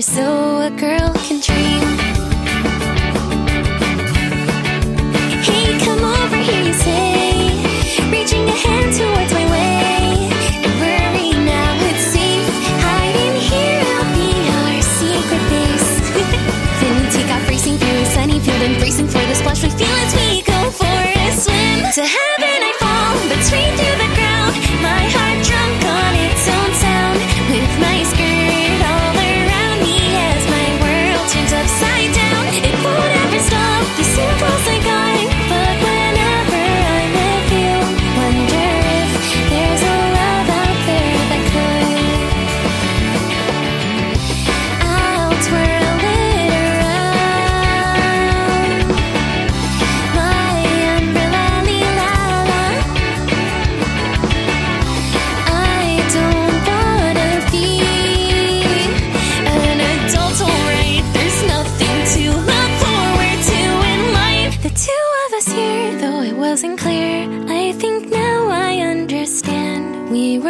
so a girl can dream. We were